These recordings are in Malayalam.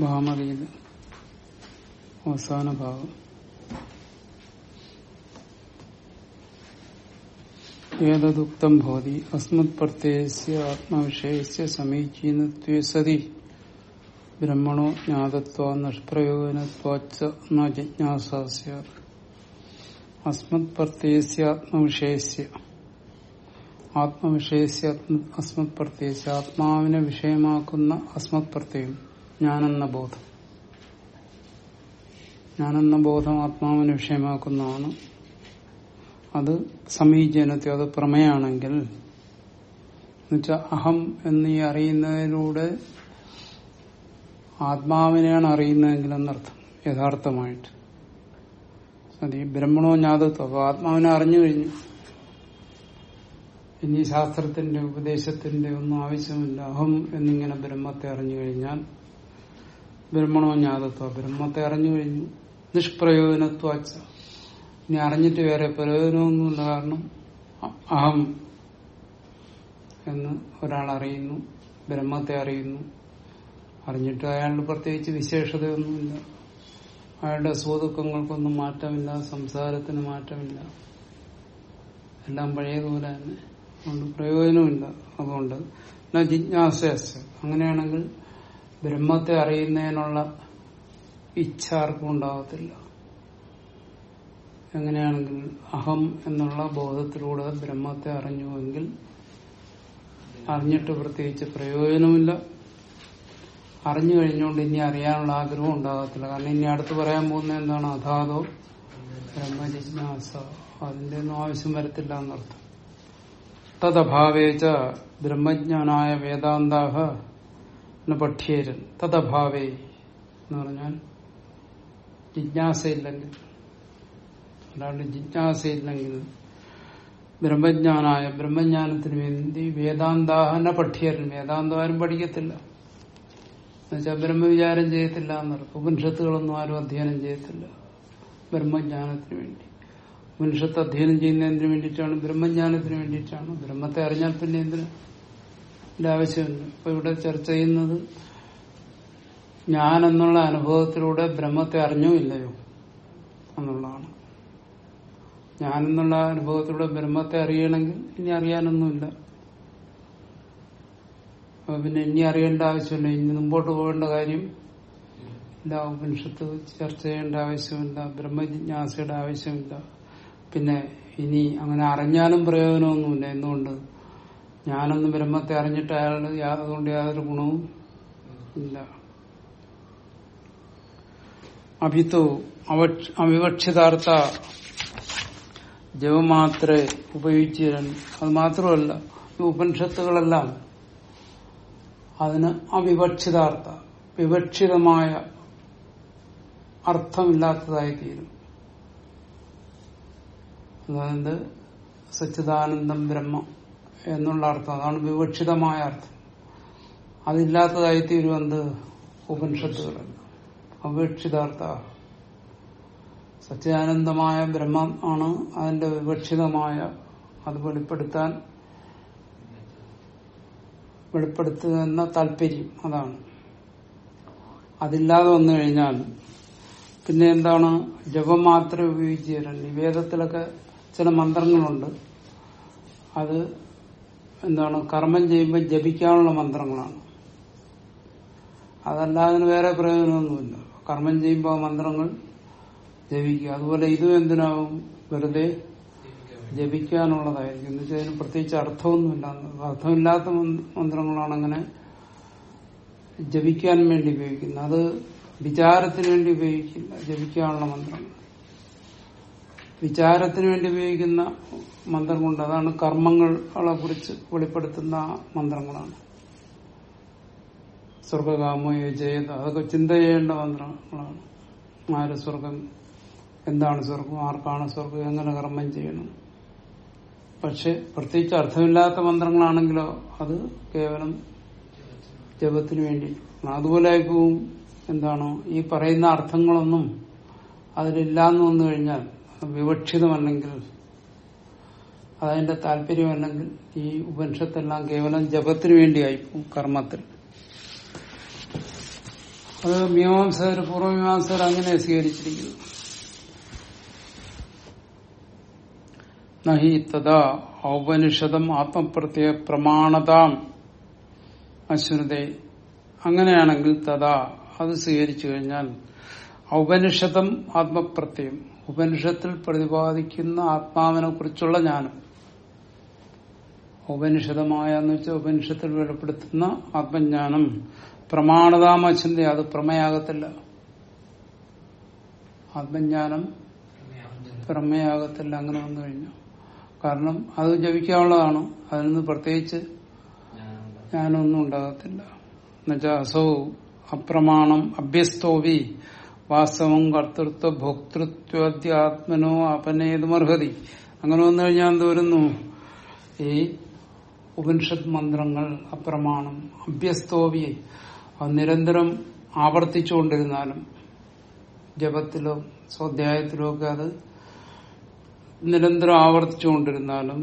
ഭാമതിയിൽ അവസാന ഭാഗം. ഏതദുക്തം ഭവതി അസ്മത് പ്രത്യയസ്യ ആത്മവിഷയസ്യ സമീചീനത്വേ സതി ബ്രഹ്മണോ ജ്ഞാതത്വ നിഷ്പ്രയോജനത്വാച്ച ന ജിജ്ഞാസ സ്യാത് അസ്മത് പ്രത്യയസ്യ ആത്മവിഷയസ്യ. ആത്മവിഷയസ്യ അസ്മത് പ്രത്യയസ്യ. ആത്മാവിനെ വിഷയമാക്കുന്ന അസ്മത് പ്രത്യയം. ഞാനെന്ന ബോധം. ഞാനെന്ന ബോധം ആത്മാവിനെ വിഷയമാക്കുന്നതാണ്. അത് സമീചനത്തെ അത് പ്രമേയാണെങ്കിൽ എന്നുവെച്ചാൽ അഹം എന്നീ അറിയുന്നതിലൂടെ ആത്മാവിനെയാണ് അറിയുന്നതെങ്കിൽ എന്നർത്ഥം യഥാർത്ഥമായിട്ട്. അത് ഈ ബ്രഹ്മണോ ജ്ഞാതത്വം അപ്പൊ ആത്മാവിനെ അറിഞ്ഞു കഴിഞ്ഞു. ഇനി ശാസ്ത്രത്തിന്റെ ഉപദേശത്തിന്റെ ഒന്നും ആവശ്യമില്ല. അഹം എന്നിങ്ങനെ ബ്രഹ്മത്തെ അറിഞ്ഞു കഴിഞ്ഞാൽ ബ്രഹ്മണോ ജ്ഞാതത്വ? ബ്രഹ്മത്തെ അറിഞ്ഞു കഴിഞ്ഞു. നിഷ്പ്രയോജനത്വാച്ച ഇനി അറിഞ്ഞിട്ട് വേറെ പ്രയോജനമൊന്നുമില്ല കാരണം അഹം എന്ന് ഒരാൾ അറിയുന്നു ബ്രഹ്മത്തെ അറിയുന്നു. അറിഞ്ഞിട്ട് അയാളുടെ പ്രത്യേകിച്ച് വിശേഷതയൊന്നുമില്ല. അയാളുടെ സുഖദുഃഖങ്ങൾക്കൊന്നും മാറ്റമില്ല. സംസാരത്തിന് മാറ്റമില്ല. എല്ലാം പഴയതുപോലെ തന്നെ. അതുകൊണ്ട് പ്രയോജനമില്ല. അതുകൊണ്ട് ജിജ്ഞാസ അങ്ങനെയാണെങ്കിൽ ബ്രഹ്മത്തെ അറിയുന്നതിനുള്ള ഇച്ഛ ആർക്കും ഉണ്ടാകത്തില്ല. എങ്ങനെയാണെങ്കിൽ അഹം എന്നുള്ള ബോധത്തിലൂടെ ബ്രഹ്മത്തെ അറിഞ്ഞുവെങ്കിൽ അറിഞ്ഞിട്ട് പ്രത്യേകിച്ച് പ്രയോജനമില്ല. അറിഞ്ഞു കഴിഞ്ഞുകൊണ്ട് ഇനി അറിയാനുള്ള ആഗ്രഹം ഉണ്ടാകത്തില്ല. കാരണം ഇനി അടുത്ത് പറയാൻ പോകുന്ന എന്താണ്? അഥാതോ ബ്രഹ്മജിജ്ഞാസ. അതിന്റെ ഒന്നും ആവശ്യം വരത്തില്ല എന്നർത്ഥം. തഥാവേച്ച ബ്രഹ്മജ്ഞാനായ വേദാന്താഹ പഠ്യേരൻ തദഭാവേ എന്ന് പറഞ്ഞാൽ ജിജ്ഞാസയില്ലെങ്കിൽ അല്ലാണ്ട് ജിജ്ഞാസയില്ലെങ്കിൽ ബ്രഹ്മജ്ഞാനായ ബ്രഹ്മജ്ഞാനത്തിന് വേണ്ടി വേദാന്താഹന പഠ്യരൻ വേദാന്തം പഠിക്കത്തില്ല. എന്നുവെച്ചാൽ ബ്രഹ്മവിചാരം ചെയ്യത്തില്ല എന്നർത്ഥം. ഉപനിഷത്തുകളൊന്നും ആരും അധ്യയനം ചെയ്യത്തില്ല ബ്രഹ്മജ്ഞാനത്തിന് വേണ്ടി. ഉപനിഷത്ത് അധ്യയനം ചെയ്യുന്നതിന് വേണ്ടിയിട്ടാണ് ബ്രഹ്മജ്ഞാനത്തിന് വേണ്ടിയിട്ടാണ്. ബ്രഹ്മത്തെ അറിഞ്ഞാൽ പിന്നെ എന്തിന്? ആവശ്യമില്ല. അപ്പൊ ഇവിടെ ചർച്ച ചെയ്യുന്നത് ഞാൻ എന്നുള്ള അനുഭവത്തിലൂടെ ബ്രഹ്മത്തെ അറിഞ്ഞോ ഇല്ലയോ എന്നുള്ളതാണ്. ഞാൻ എന്നുള്ള അനുഭവത്തിലൂടെ ബ്രഹ്മത്തെ അറിയണമെങ്കിൽ ഇനി അറിയാനൊന്നുമില്ല. അപ്പൊ പിന്നെ ഇനി അറിയേണ്ട ആവശ്യമില്ല. ഇനി മുമ്പോട്ട് പോകേണ്ട കാര്യം ഇല്ല. ഉപനിഷത്ത് ചർച്ച ചെയ്യേണ്ട ആവശ്യമില്ല. ബ്രഹ്മജിജ്ഞാസയുടെ ആവശ്യമില്ല. പിന്നെ ഇനി അങ്ങനെ അറിഞ്ഞാലും പ്രയോജനമൊന്നുമില്ല. എന്തുകൊണ്ട്? ഞാനൊന്ന് ബ്രഹ്മത്തെ അറിഞ്ഞിട്ട് അയാൾ അതുകൊണ്ട് യാതൊരു ഗുണവും ഇല്ല. അഭിത്തു അവിവക്ഷിതാർത്ഥ ജവമാത്ര ഉപയോഗിച്ച് അത് മാത്രമല്ല ഈ ഉപനിഷത്തുകളെല്ലാം അതിന് അവിവക്ഷിതാർത്ഥ വിവക്ഷിതമായ അർത്ഥമില്ലാത്തതായി തീരും അതായത് സച്ചിദാനന്ദം ബ്രഹ്മ. എന്നുള്ള അർത്ഥം. അതാണ് വിവക്ഷിതമായ അർത്ഥം. അതില്ലാത്തതായി തീരും എന്ത് ഉപനിഷത്തുകളല്ല. അവിവക്ഷിതാർത്ഥ സത്യാനന്ദമായ ബ്രഹ്മം ആണ് അതിന്റെ വിവക്ഷിതമായ. അത് വെളിപ്പെടുത്താൻ വെളിപ്പെടുത്തുന്ന താല്പര്യം അതാണ്. അതില്ലാതെ വന്നു കഴിഞ്ഞാൽ പിന്നെ എന്താണ്? ജപം മാത്രമേ ഉപയോഗിച്ച് തരാൻ നിവേദത്തിലൊക്കെ ചില മന്ത്രങ്ങളുണ്ട്. അത് എന്താണ് കർമ്മം ചെയ്യുമ്പോൾ ജപിക്കാനുള്ള മന്ത്രങ്ങളാണ്. അതല്ലാതെ വേറെ പ്രയോജനമൊന്നുമില്ല. കർമ്മം ചെയ്യുമ്പോൾ മന്ത്രങ്ങൾ ജപിക്കുക. അതുപോലെ ഇതും എന്തിനാവും? വെറുതെ ജപിക്കാനുള്ളതായിരിക്കും. എന്ന് വെച്ചാൽ പ്രത്യേകിച്ച് അർത്ഥമൊന്നുമില്ല. അർത്ഥമില്ലാത്ത മന്ത്രങ്ങളാണ് അങ്ങനെ ജപിക്കാൻ വേണ്ടി ഉപയോഗിക്കുന്നത്. അത് വിചാരത്തിന് വേണ്ടി ഉപയോഗിക്കില്ല. ജപിക്കാനുള്ള മന്ത്രങ്ങൾ. വിചാരത്തിന് വേണ്ടി ഉപയോഗിക്കുന്ന മന്ത്രങ്ങളുണ്ട് അതാണ് കർമ്മങ്ങളെ കുറിച്ച് വെളിപ്പെടുത്തുന്ന മന്ത്രങ്ങളാണ്. സ്വർഗകാമോ ജയത അതൊക്കെ ചിന്ത ചെയ്യേണ്ട മന്ത്രങ്ങളാണ്. ആര് സ്വർഗം എന്താണ് സ്വർഗം ആർക്കാണ് സ്വർഗം എങ്ങനെ കർമ്മം ചെയ്യണം? പക്ഷെ പ്രത്യേകിച്ച് അർത്ഥമില്ലാത്ത മന്ത്രങ്ങളാണെങ്കിലോ അത് കേവലം ജപത്തിന് വേണ്ടി അതുപോലെ എന്താണോ ഈ പറയുന്ന അർത്ഥങ്ങളൊന്നും അതിലില്ലാന്ന് വന്നു കഴിഞ്ഞാൽ വിവക്ഷിതമല്ലെങ്കിൽ അതതിന്റെ താല്പര്യമല്ലെങ്കിൽ ഈ ഉപനിഷത്തെല്ലാം കേവലം ജപത്തിന് വേണ്ടിയായി കർമ്മത്തിൽ. അത് മീമാംസകർ പൂർവമീമാംസകർ അങ്ങനെ സ്വീകരിച്ചിരിക്കുന്നു. നഹി തഥാ ഔപനിഷതം ആത്മപ്രത്യ പ്രമാണതാം അശ്വനതേ. അങ്ങനെയാണെങ്കിൽ തഥാ അത് സ്വീകരിച്ചു കഴിഞ്ഞാൽ ഔപനിഷതം ആത്മപ്രത്യം ഉപനിഷത്തിൽ പ്രതിപാദിക്കുന്ന ആത്മാവിനെ കുറിച്ചുള്ള ജ്ഞാനം. ഉപനിഷതമായ എന്ന് വെച്ചാൽ ഉപനിഷത്തിൽ വെളിപ്പെടുത്തുന്ന ആത്മജ്ഞാനം. പ്രമാണതാമചിന്ത അത് പ്രമേയാകത്തില്ല. ആത്മജ്ഞാനം പ്രമേയാകത്തില്ല അങ്ങനെ വന്നു കഴിഞ്ഞു. കാരണം അത് ജപിക്കാനുള്ളതാണ്. അതിൽ നിന്ന് പ്രത്യേകിച്ച് ജ്ഞാനമൊന്നും ഉണ്ടാകത്തില്ല. എന്നുവെച്ചാൽ അസൗ അപ്രമാണം അഭ്യസ്തോവി വാസ്തവം കർത്തൃത്വ ഭോക്തൃത്വാദ്യാത്മനോ അപനേതുമർഹതി അങ്ങനെ വന്നു കഴിഞ്ഞാൽ എന്ത് വരുന്നു? ഈ ഉപനിഷത്ത് മന്ത്രങ്ങൾ അപ്രമാണം അഭ്യസ്തോവിയെ നിരന്തരം ആവർത്തിച്ചുകൊണ്ടിരുന്നാലും ജപത്തിലോ സ്വാധ്യായത്തിലോ ഒക്കെ അത് നിരന്തരം ആവർത്തിച്ചുകൊണ്ടിരുന്നാലും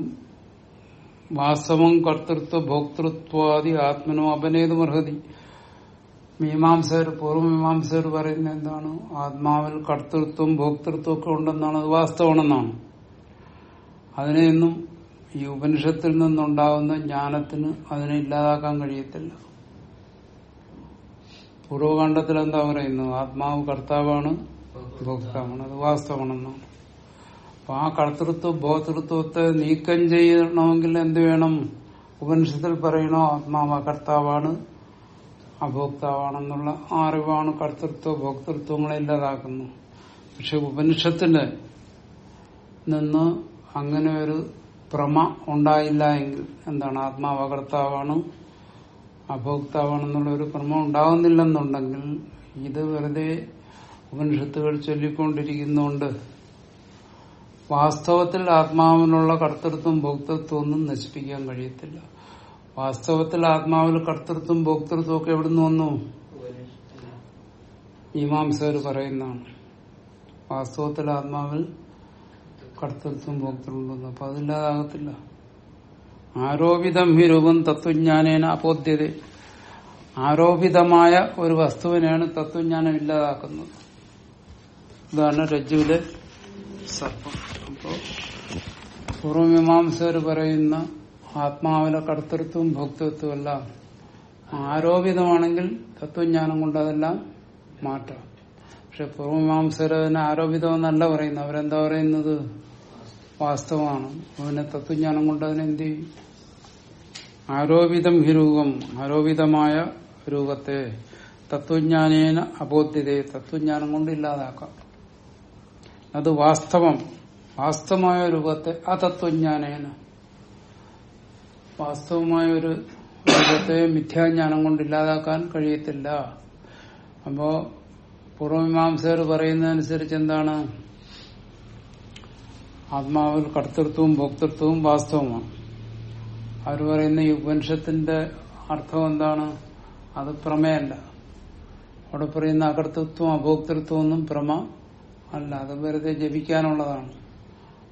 വാസ്തവം കർത്തൃത്വ ഭോക്തൃത്വാദി ആത്മനോ അപനേതുമർഹതി മീമാംസകർ പൂർവമീമാംസകർ പറയുന്നത് എന്താണ്? ആത്മാവിൽ കർത്തൃത്വം ഭോക്തൃത്വം ഒക്കെ ഉണ്ടെന്നാണ്. അത് വാസ്തവമാണെന്നാണ്. അതിനെയൊന്നും ഈ ഉപനിഷത്തിൽ നിന്നുണ്ടാകുന്ന ജ്ഞാനത്തിന് അതിനെ ഇല്ലാതാക്കാൻ കഴിയത്തില്ല. പൂർവകാണ്ഡത്തിൽ എന്താ പറയുന്നത്? ആത്മാവ് കർത്താവാണ് ഭോക്താവാണ്. അത് വാസ്തവമാണെന്നാണ്. അപ്പൊ ആ കർത്തൃത്വ ഭോക്തൃത്വത്തെ നീക്കം ചെയ്യണമെങ്കിൽ എന്ത് വേണം? ഉപനിഷത്തിൽ പറയണോ ആത്മാവ് കർത്താവാണ് അഭോക്താവാണെന്നുള്ള ആ അറിവാണ് കർത്തൃത്വ ഭോക്തൃത്വങ്ങളെ ഇല്ലാതാക്കുന്നു. പക്ഷെ ഉപനിഷത്തിന് നിന്ന് അങ്ങനെ ഒരു പ്രമ ഉണ്ടായില്ല എങ്കിൽ എന്താണ്? ആത്മാവ് കർത്താവാണ് അഭോക്താവാണെന്നുള്ള ഒരു ഭ്രമ ഉണ്ടാകുന്നില്ലെന്നുണ്ടെങ്കിൽ ഇത് വെറുതെ ഉപനിഷത്തുകൾ ചൊല്ലിക്കൊണ്ടിരിക്കുന്നുണ്ട് വാസ്തവത്തിൽ ആത്മാവിനുള്ള കർത്തൃത്വം ഭോക്തൃത്വം ഒന്നും നശിപ്പിക്കാൻ കഴിയത്തില്ല. വാസ്തവത്തിൽ ആത്മാവിൽ കർത്തൃത്വം ഭോക്തൃത്വം ഒക്കെ എവിടുന്ന് വന്നു? മീമാംസകർ പറയുന്നതാണ്. വാസ്തവത്തിൽ ആത്മാവിൽ കർത്തൃത്വം ഭോക്തൃത്വം അപ്പൊ അതില്ലാതാകത്തില്ല. ആരോപിതം ഹി രൂപം തത്വജ്ഞാനേന അബോധ്യത. ആരോപിതമായ ഒരു വസ്തുവിനെയാണ് തത്വജ്ഞാനം ഇല്ലാതാക്കുന്നത്. ഇതാണ് രജ്ജുവിലെ സർപ്പം. അപ്പോ പൂർവമീമാംസകർ പറയുന്ന ആത്മാവിലെ കർത്തൃത്വം ഭോക്തൃത്വവും എല്ലാം ആരോപിതമാണെങ്കിൽ തത്വജ്ഞാനം കൊണ്ട് അതെല്ലാം മാറ്റാം. പക്ഷെ പൂർവമീമാംസകർ അതിനെ ആരോപിതമെന്നല്ല പറയുന്നത്. അവരെന്താ പറയുന്നത്? വാസ്തവമാണ്. അവനെ തത്വജ്ഞാനം കൊണ്ട് അതിനെന്ത് ചെയ്യും? ആരോപിതം ഹി രൂപം ആരോപിതമായ രൂപത്തെ തത്വജ്ഞാനേന അബോധ്യതയെ തത്വജ്ഞാനം കൊണ്ട് ഇല്ലാതാക്കാം. അത് വാസ്തവം വാസ്തവമായ രൂപത്തെ അതത്വജ്ഞാനേന വാസ്തവമായ ഒരു രൂപത്തെ മിഥ്യാജ്ഞാനം കൊണ്ട് ഇല്ലാതാക്കാൻ കഴിയത്തില്ല. അപ്പോ പൂർവമീമാംസകർ പറയുന്നതനുസരിച്ച് എന്താണ്? ആത്മാവിൽ കർത്തൃത്വവും ഭോക്തൃത്വവും വാസ്തവമാണ്. അവർ പറയുന്ന ഈ ഉപനിഷത്തിന്റെ അർത്ഥം എന്താണ്? അത് പ്രമേയല്ല. അവിടെ പറയുന്ന അകർത്തൃത്വം അഭോക്തൃത്വം ഒന്നും പ്രമ അല്ല. അത് വെറുതെ ജപിക്കാനുള്ളതാണ്.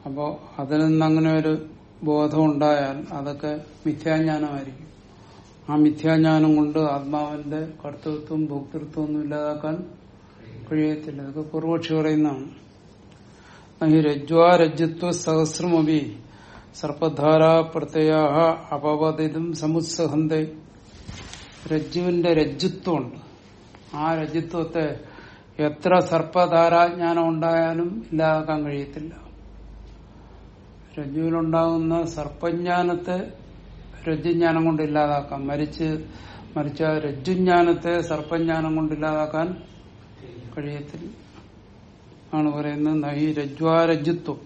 അപ്പോൾ അതിൽ നിന്നങ്ങനെ ഒരു ബോധം ഉണ്ടായാൽ അതൊക്കെ മിഥ്യാജ്ഞാനമായിരിക്കും. ആ മിഥ്യാജ്ഞാനം കൊണ്ട് ആത്മാവിന്റെ കർത്തൃത്വം ഭോക്തൃത്വം ഒന്നും ഇല്ലാതാക്കാൻ കഴിയത്തില്ല. അതൊക്കെ പൂർവക്ഷി പറയുന്നതാണ്. നഹി രജ്വാ രജ്ജത്വ സഹസ്രമപി സർപ്പധാര പ്രത്യയ അപവദിതും സമുത്സഹന്തെ. രജ്ജുവിന്റെ രജ്ജുത്വമുണ്ട് ആ രജ്ജുത്വത്തെ എത്ര സർപ്പധാരാജ്ഞാനം ഉണ്ടായാലും ഇല്ലാതാക്കാൻ കഴിയത്തില്ല. രജ്ജുവിലുണ്ടാകുന്ന സർപ്പജ്ഞാനത്തെ രജ്ജുജ്ഞാനം കൊണ്ട് ഇല്ലാതാക്കാം. മരിച്ച് മരിച്ച രജ്ജുജ്ഞാനത്തെ സർപ്പജ്ഞാനം കൊണ്ട് ഇല്ലാതാക്കാൻ കഴിയത്തില്ല. ആണ് പറയുന്നത് നഹി രജ്വാരജ്ജുത്വം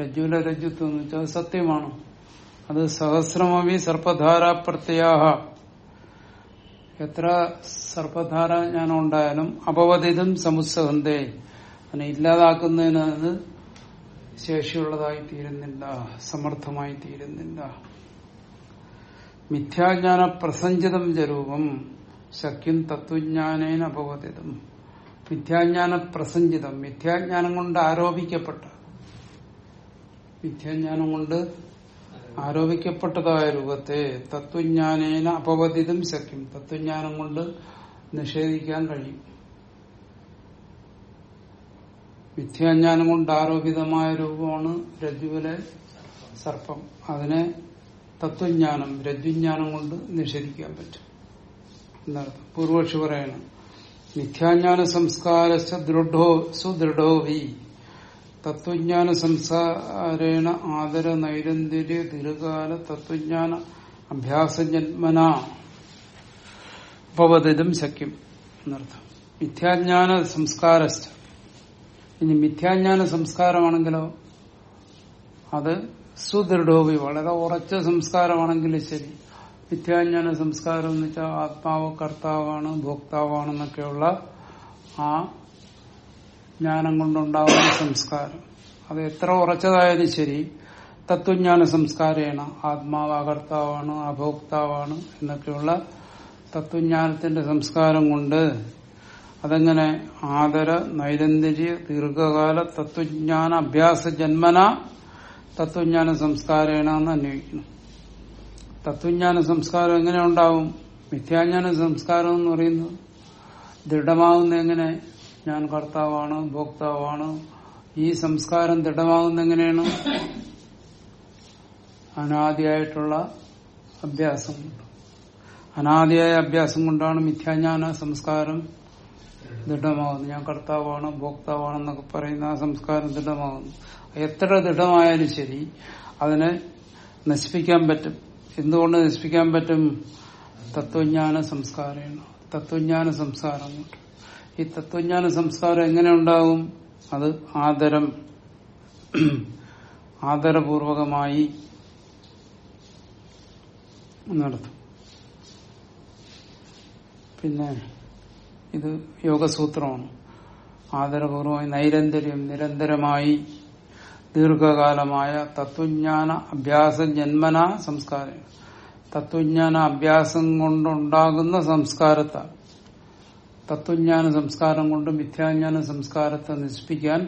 രജ്ജുവിലെ രജ്ജുത്വം എന്ന് വെച്ചാൽ സത്യമാണ്. അത് സഹസ്രമവി സർപ്പധാരാ പ്രത്യാഹ എത്ര സർപ്പധാര ജ്ഞാനം ഉണ്ടായാലും അപവദിതം സമുത്സഹന്തേ. അതിനെ ഇല്ലാതാക്കുന്നതിന് അത് ശേഷിയുള്ളതായി തീരുന്നില്ല സമർത്ഥമായി തീരുന്നില്ല മിഥ്യാജ്ഞാന പ്രസഞ്ചിതം ജരൂപം ശക്യം തത്വജ്ഞാനേന അപവദിതം മിഥ്യാജ്ഞാന പ്രസഞ്ചിതം മിഥ്യാജ്ഞാനം കൊണ്ട് ആരോപിക്കപ്പെട്ട. മിഥ്യാജ്ഞാനം കൊണ്ട് ആരോപിക്കപ്പെട്ടതായ രൂപത്തെ തത്വജ്ഞാനേന അപവദിതം ശക്യം തത്വജ്ഞാനം കൊണ്ട് നിഷേധിക്കാൻ കഴിയും. മിഥ്യാജ്ഞാനം കൊണ്ട് ആരോപിതമായ രൂപമാണ് രജ്ജുവിലെ സർപ്പം. അതിനെ തത്വജ്ഞാനം രജ്ജുജ്ഞാനം കൊണ്ട് നിഷേധിക്കാൻ പറ്റും. എന്നർത്ഥം. പൂർവക്ഷി പറയണം. മിഥ്യാജ്ഞാന സംസ്കാര ദൃഢോ സുദൃഢോ വി തത്വജ്ഞാന സംസാരേണ ആദര നൈരന്തര്യ ദീർഘകാല തത്വജ്ഞാന അഭ്യാസജന്മന ഉപവദിതും ശക്യം. എന്നർത്ഥം. മിഥ്യാജ്ഞാന സംസ്കാര ഇനി മിഥ്യാജ്ഞാന സംസ്കാരമാണെങ്കിലോ? അത് സുദൃഢോവി വളരെ ഉറച്ച സംസ്കാരമാണെങ്കിൽ ശരി. മിഥ്യാജ്ഞാന സംസ്കാരം എന്ന് വെച്ചാൽ ആത്മാവ് കർത്താവാണ് ഭോക്താവാണെന്നൊക്കെയുള്ള ആ ജ്ഞാനം കൊണ്ടുണ്ടാവുന്ന സംസ്കാരം. അത് എത്ര ഉറച്ചതായാലും ശരി തത്വജ്ഞാന സംസ്കാരമാണ് ആത്മാവ് അകർത്താവാണ് അഭോക്താവാണ് എന്നൊക്കെയുള്ള തത്വജ്ഞാനത്തിന്റെ സംസ്കാരം കൊണ്ട് അതെങ്ങനെ ആദര നൈരന്തര്യ ദീർഘകാല തത്വജ്ഞാന അഭ്യാസ ജന്മന തത്വജ്ഞാന സംസ്കാരേണ എന്ന് അന്വേഷിക്കുന്നു. തത്വജ്ഞാന സംസ്കാരം എങ്ങനെ ഉണ്ടാവും? മിഥ്യാജ്ഞാന സംസ്കാരം എന്ന് പറയുന്നത് ദൃഢമാകുന്ന എങ്ങനെ? ഞാൻ കർത്താവാണ് ഭോക്താവാണ് ഈ സംസ്കാരം ദൃഢമാകുന്ന എങ്ങനെയാണ്? അനാദിയായിട്ടുള്ള അഭ്യാസം. അനാദിയായ അഭ്യാസം കൊണ്ടാണ് മിഥ്യാജ്ഞാന സംസ്കാരം ദൃഢമാകുന്നത് ഞാൻ കർത്താവാണ് ഭോക്താവാണെന്നൊക്കെ പറയുന്ന ആ സംസ്കാരം ദൃഢമാകുന്നു. എത്ര ദൃഢമായാലും ശരി അതിനെ നശിപ്പിക്കാൻ പറ്റും. എന്തുകൊണ്ട് നശിപ്പിക്കാൻ പറ്റും? തത്വജ്ഞാന സംസ്കാരമാണ്. തത്വജ്ഞാന സംസ്കാരം. കൊണ്ട് ഈ തത്വജ്ഞാന സംസ്കാരം എങ്ങനെ ഉണ്ടാകും? അത് ആദരം. ആദരപൂർവകമായി നടത്തും. പിന്നെ ഇത് യോഗസൂത്രമാണ്. ആദരപൂർവമായി നൈരന്തര്യം നിരന്തരമായി ദീർഘകാലമായ തത്വജ്ഞാന അഭ്യാസ ജന്മന സംസ്കാരം. തത്വജ്ഞാന അഭ്യാസം കൊണ്ടുണ്ടാകുന്ന സംസ്കാരത്താൽ തത്വജ്ഞാന സംസ്കാരം കൊണ്ട് മിഥ്യാജ്ഞാന സംസ്കാരത്തെ നശിപ്പിക്കാൻ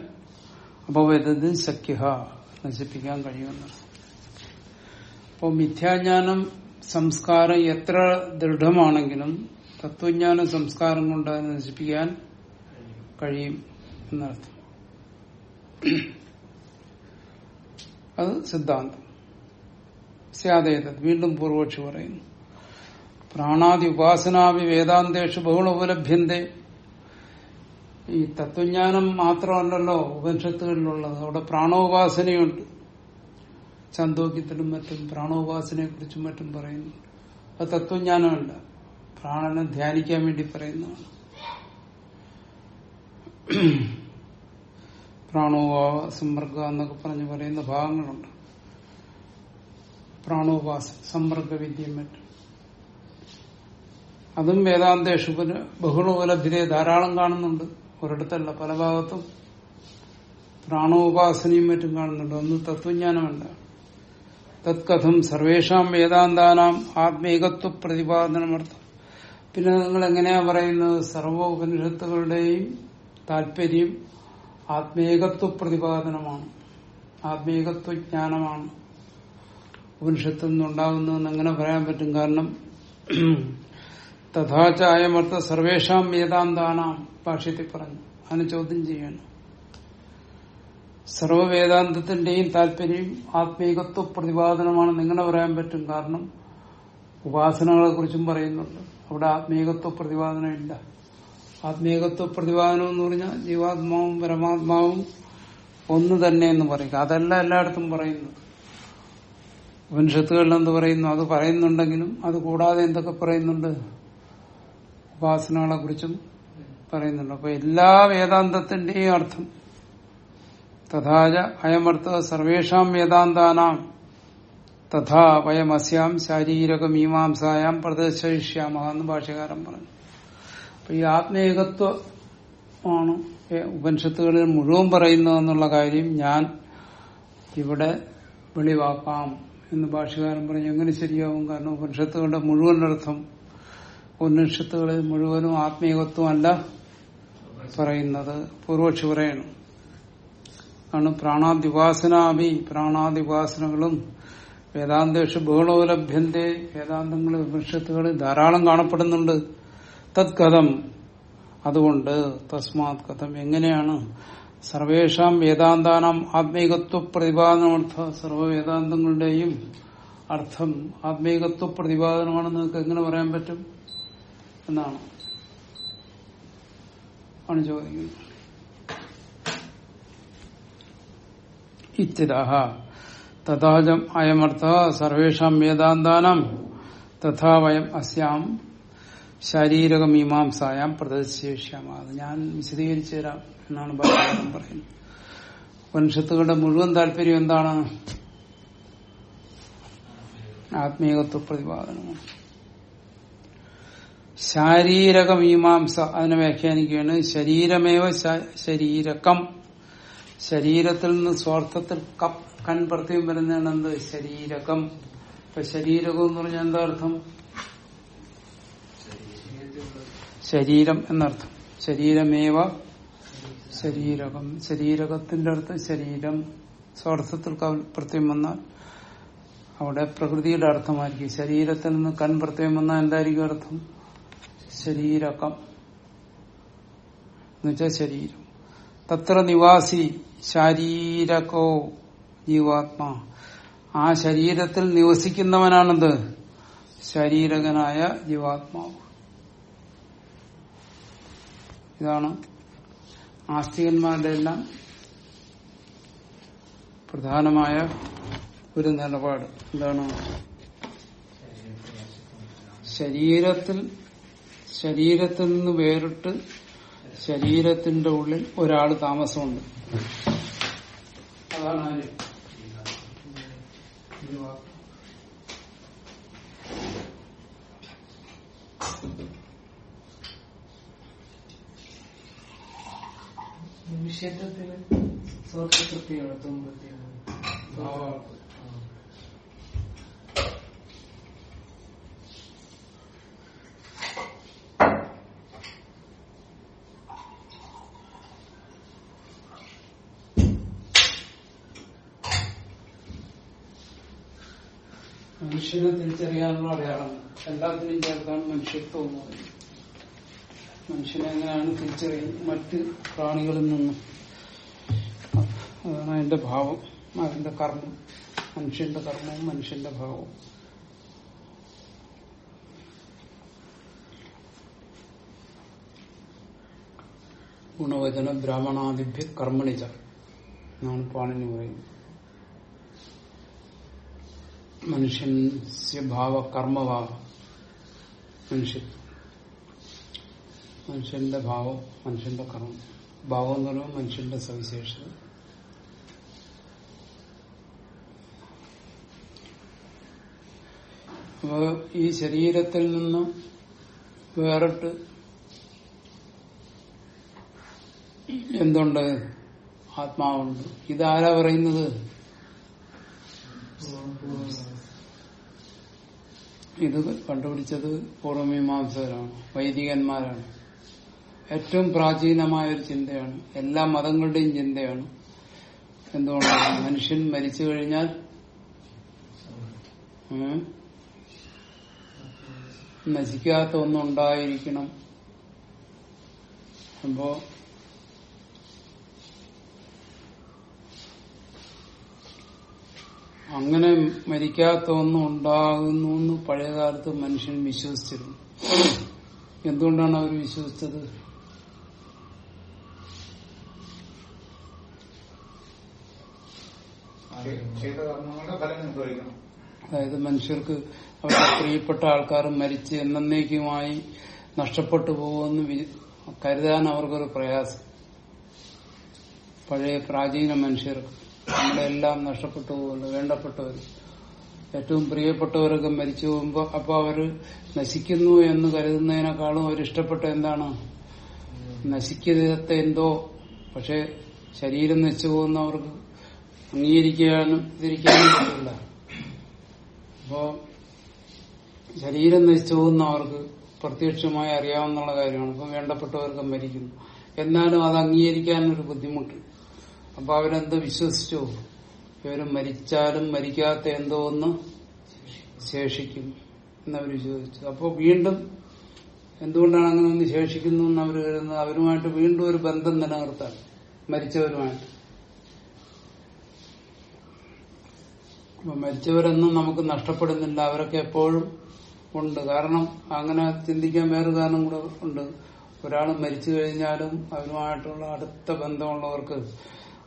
അപവേദത് ശക്യ നശിപ്പിക്കാൻ കഴിയുന്നു അപ്പോൾ മിഥ്യാജ്ഞാനം സംസ്കാരം എത്ര ദൃഢമാണെങ്കിലും തത്വജ്ഞാന സംസ്കാരം കൊണ്ട് അത് നശിപ്പിക്കാൻ കഴിയും എന്നർത്ഥം. അത് സിദ്ധാന്തം. സ്യാദേത വീണ്ടും പൂർവക്ഷി പറയുന്നു. പ്രാണാദി ഉപാസനാവി വേദാന്തേഷു ബഹുള ഉപലഭ്യന്തേ ഈ തത്വജ്ഞാനം മാത്രമല്ലല്ലോ ഉപനിഷത്തുകളിലുള്ളത്. അവിടെ പ്രാണോപാസനയുണ്ട്. ചന്തോക്യത്തിലും മറ്റും പ്രാണോപാസനയെ കുറിച്ചും മറ്റും പറയുന്നു. അത് തത്വജ്ഞാനമല്ല. പ്രാണനെ ധ്യാനിക്കാൻ വേണ്ടി പറയുന്നതാണ്. പ്രാണോപാവ സമ്പർക്ക എന്നൊക്കെ പറഞ്ഞ് പറയുന്ന ഭാഗങ്ങളുണ്ട് പ്രാണോപാസ സമ്പർക്ക മറ്റും അതും വേദാന്തേഷു ബഹുളോപലഭ്യതയെ ധാരാളം കാണുന്നുണ്ട് ഒരിടത്തല്ല പല ഭാഗത്തും പ്രാണോപാസനയും മറ്റും കാണുന്നുണ്ട് ഒന്ന് തത്വജ്ഞാനമല്ല തത്കഥം സർവേഷാം വേദാന്താനാം ആത്മീകത്വ പ്രതിപാദനമർത്ഥം പിന്നെ നിങ്ങൾ എങ്ങനെയാ പറയുന്നത്? സർവ ഉപനിഷത്തുകളുടെയും താല്പര്യം ആത്മീകത്വ പ്രതിപാദനമാണ്. ആത്മീകത്വ ജ്ഞാനമാണ് ഉപനിഷത്തിൽ നിന്നുണ്ടാകുന്നതെന്ന് എങ്ങനെ പറയാൻ പറ്റും? കാരണം തഥാചായമർത്ഥ സർവേഷാം വേദാന്താനാം ഭാഷ്യത്തിൽ പറഞ്ഞു. അതിന് ചോദ്യം ചെയ്യണം സർവവേദാന്തത്തിന്റെയും താല്പര്യം ആത്മീകത്വ പ്രതിപാദനമാണെന്ന് എങ്ങനെ പറയാൻ പറ്റും? കാരണം ഉപാസനകളെ കുറിച്ചും പറയുന്നുണ്ട്. അവിടെ ആത്മീകത്വ പ്രതിപാദന ഇല്ല ആത്മീകത്വ പ്രതിപാദനം എന്ന് പറഞ്ഞാൽ ജീവാത്മാവും പരമാത്മാവും ഒന്ന് തന്നെ എന്ന് പറയും അതല്ല എല്ലായിടത്തും പറയുന്നു ഉപനിഷത്തുകളിൽ എന്ത് പറയുന്നു? അത് പറയുന്നുണ്ടെങ്കിലും അത് കൂടാതെ എന്തൊക്കെ പറയുന്നുണ്ട്? ഉപാസനകളെ കുറിച്ചും പറയുന്നുണ്ട്. അപ്പൊ എല്ലാ വേദാന്തത്തിന്റെയും അർത്ഥം. തഥാച അയമർത്ഥ സർവേഷാം വേദാന്താനാം. തഥാ വയമസ്യാം ശാരീരക മീമാംസായാം പ്രദർശയിഷ്യാമ എന്ന് ഭാഷകാരൻ പറഞ്ഞു. അപ്പൊ ഈ ആത്മേകത്വമാണ് ഉപനിഷത്തുകളിൽ മുഴുവൻ പറയുന്നതെന്നുള്ള കാര്യം ഞാൻ ഇവിടെ വെളിവാക്കാം എന്ന് ഭാഷകാരൻ പറഞ്ഞു. എങ്ങനെ ശരിയാവും? കാരണം ഉപനിഷത്തുകളുടെ മുഴുവൻ അർത്ഥം ഉപനിഷത്തുകളിൽ മുഴുവനും ആത്മീയത്വമല്ല പറയുന്നത്. പൂർവക്ഷി പറയണം. ആണ് പ്രാണാദിവാസനാഭി പ്രാണാദിവാസനകളും വേദാന്തേഷു ബഹുളോലഭ്യന്തേ വേദാന്തങ്ങൾ ഉപനിഷത്തുകളിൽ ധാരാളം കാണപ്പെടുന്നുണ്ട്. തത് കഥം അതുകൊണ്ട് തസ്മാത് കഥം എങ്ങനെയാണ്? സർവേഷാം വേദാന്താനം ആത്മീകത്വ പ്രതിപാദനമർത്ഥ സർവ വേദാന്തങ്ങളുടെയും അർത്ഥം ആത്മീകത്വ പ്രതിപാദനമാണെന്ന് നിങ്ങൾക്ക് എങ്ങനെ പറയാൻ പറ്റും? എന്നാണ്. ആണ് ചോദിക്കുന്നത് ഇത്തിരാഹ തഥാജം അയമർത്ഥ സർവേഷാം വേദാന്താനം തഥാ വയം അസ്യാം ശാരീരകമീമാംസായാം പ്രദർശിപ്പിക്കാം അത് ഞാൻ വിശദീകരിച്ചു തരാം എന്നാണ് പറയുന്നത്. ഉപനിഷത്തുകളുടെ മുഴുവൻ താല്പര്യം എന്താണ്? ആത്മീകത്വ പ്രതിപാദനമാണ്. ശാരീരക മീമാംസ അതിനെ വ്യാഖ്യാനിക്കുകയാണ്. ശരീരമേവ ശരീരകം ശരീരത്തിൽ നിന്ന് സ്വാർത്ഥത്തിൽ കപ് കൺപ്രത്യം വരുന്നതാണ് എന്ത്? ശരീരകം. ഇപ്പൊ ശരീരകം എന്ന് പറഞ്ഞാൽ എന്താ അർത്ഥം? ശരീരം എന്നർത്ഥം. ശരീരമേവ? ശരീരകം. ശരീരകത്തിന്റെ അർത്ഥം ശരീരം. സ്വാർത്ഥത്തിൽ പ്രത്യം വന്നാൽ അവിടെ പ്രകൃതിയുടെ അർത്ഥമായിരിക്കും. ശരീരത്തിൽ നിന്ന് കൺ പ്രത്യം വന്നാൽ എന്തായിരിക്കും അർത്ഥം? ശരീരകം. എന്നുവെച്ചാൽ ശരീരം. തത്ര നിവാസി ശാരീരകോ ജീവാത്മാ. ആ ശരീരത്തിൽ നിവസിക്കുന്നവനാണെന്ത് ശരീരകനായ ജീവാത്മാവ്. ഇതാണ് ആസ്തികന്മാരുടെ എല്ലാം പ്രധാനമായ ഒരു നിലപാട്. എന്താണ്? ശരീരത്തിൽ ശരീരത്തിൽ നിന്ന് വേറിട്ട് ശരീരത്തിന്റെ ഉള്ളിൽ ഒരാൾ താമസമുണ്ട്. അതാണ് ആര്. നിമിഷത്വത്തിന് സ്വാർത്ഥകൃത്യമാണ് തുമ്പത്തിയാണ്. മനുഷ്യനെ തിരിച്ചറിയാനുള്ള അടയാളം. എല്ലാത്തിനും ചേർത്താണ് മനുഷ്യത്വം എന്ന് പറയുന്നത് മനുഷ്യനെ എങ്ങനെയാണ് തിരിച്ചറിയുന്നത് മറ്റ് പ്രാണികളിൽ നിന്നും? അതാണ് അതിന്റെ ഭാവം. അതിന്റെ കർമ്മം. മനുഷ്യന്റെ കർമ്മവും മനുഷ്യന്റെ ഭാവവും. ഗുണവചന ബ്രാഹ്മണാദിഭ്യ കർമ്മണിച്ച എന്നാണ് പാണിനി പറയുന്നത്. മനുഷ്യൻ ഭാവ കർമ്മഭാവ മനുഷ്യൻ. മനുഷ്യന്റെ ഭാവം മനുഷ്യന്റെ കർമ്മം. ഭാവം എന്ന് പറയുമ്പോൾ മനുഷ്യന്റെ സവിശേഷത. അപ്പോ ഈ ശരീരത്തിൽ നിന്ന് വേറിട്ട് എന്തുണ്ട്? ആത്മാവുണ്ട്. ഇതാരാ പറയുന്നത്? ഇത് കണ്ടുപിടിച്ചത് പൂർവമീമാംസകരാണ് വൈദികന്മാരാണ്. ഏറ്റവും പ്രാചീനമായ ഒരു ചിന്തയാണ് എല്ലാ മതങ്ങളുടെയും ചിന്തയാണ്. എന്തുകൊണ്ടാണ്? മനുഷ്യൻ മരിച്ചു കഴിഞ്ഞാൽ നശിക്കാത്ത ഒന്നുണ്ടായിരിക്കണം. അപ്പോ അങ്ങനെ മരിക്കാത്ത ഒന്നും ഉണ്ടാകുന്നു എന്ന് പഴയകാലത്ത് മനുഷ്യൻ വിശ്വസിച്ചിരുന്നു. എന്തുകൊണ്ടാണ് അവർ വിശ്വസിച്ചത്? അതായത് മനുഷ്യർക്ക് അവരുടെ പ്രിയപ്പെട്ട ആൾക്കാർ മരിച്ച് എന്നേക്കുമായി നഷ്ടപ്പെട്ടു പോകുമെന്ന് കരുതാൻ അവർക്കൊരു പ്രയാസം. പഴയ പ്രാചീന മനുഷ്യർക്ക്. നമ്മുടെ എല്ലാം നഷ്ടപ്പെട്ടു പോകുന്നു വേണ്ടപ്പെട്ടവർ. ഏറ്റവും പ്രിയപ്പെട്ടവരൊക്കെ മരിച്ചു പോകുമ്പോൾ അപ്പൊ അവർ നശിക്കുന്നു എന്ന് കരുതുന്നതിനേക്കാളും അവരിഷ്ടപ്പെട്ട എന്താണ്? നശിക്കത്തെ എന്തോ. പക്ഷെ ശരീരം നശിച്ചു പോകുന്നവർക്ക് അംഗീകരിക്കാനും ഇതിരിക്കാനും പറ്റില്ല. അപ്പോ ശരീരം നശിച്ചു പോകുന്നവർക്ക് പ്രത്യക്ഷമായി അറിയാവുന്ന കാര്യമാണ്. ഇപ്പൊ വേണ്ടപ്പെട്ടവർക്ക് മരിക്കുന്നു. എന്നാലും അത് അംഗീകരിക്കാനൊരു ബുദ്ധിമുട്ട്. അപ്പൊ അവരെന്ത് വിശ്വസിച്ചു? ഇവർ മരിച്ചാലും മരിക്കാത്ത എന്തോ ഒന്ന് ശേഷിക്കും എന്നവർ വിശ്വസിച്ചു. അപ്പോൾ വീണ്ടും എന്തുകൊണ്ടാണ് അങ്ങനെ ഒന്ന് ശേഷിക്കുന്നു എന്ന് അവർ കരുതുന്നത് അവരുമായിട്ട് വീണ്ടും ഒരു ബന്ധം നിലനിർത്താൻ മരിച്ചവരുമായിട്ട്. അപ്പൊ മരിച്ചവരൊന്നും നമുക്ക് നഷ്ടപ്പെടുന്നില്ല. അവരൊക്കെ എപ്പോഴും ഉണ്ട്. കാരണം അങ്ങനെ ചിന്തിക്കാൻ വേറെ കാരണം കൂടെ ഉണ്ട്. ഒരാൾ മരിച്ചു കഴിഞ്ഞാലും അവരുമായിട്ടുള്ള അടുത്ത ബന്ധമുള്ളവർക്ക്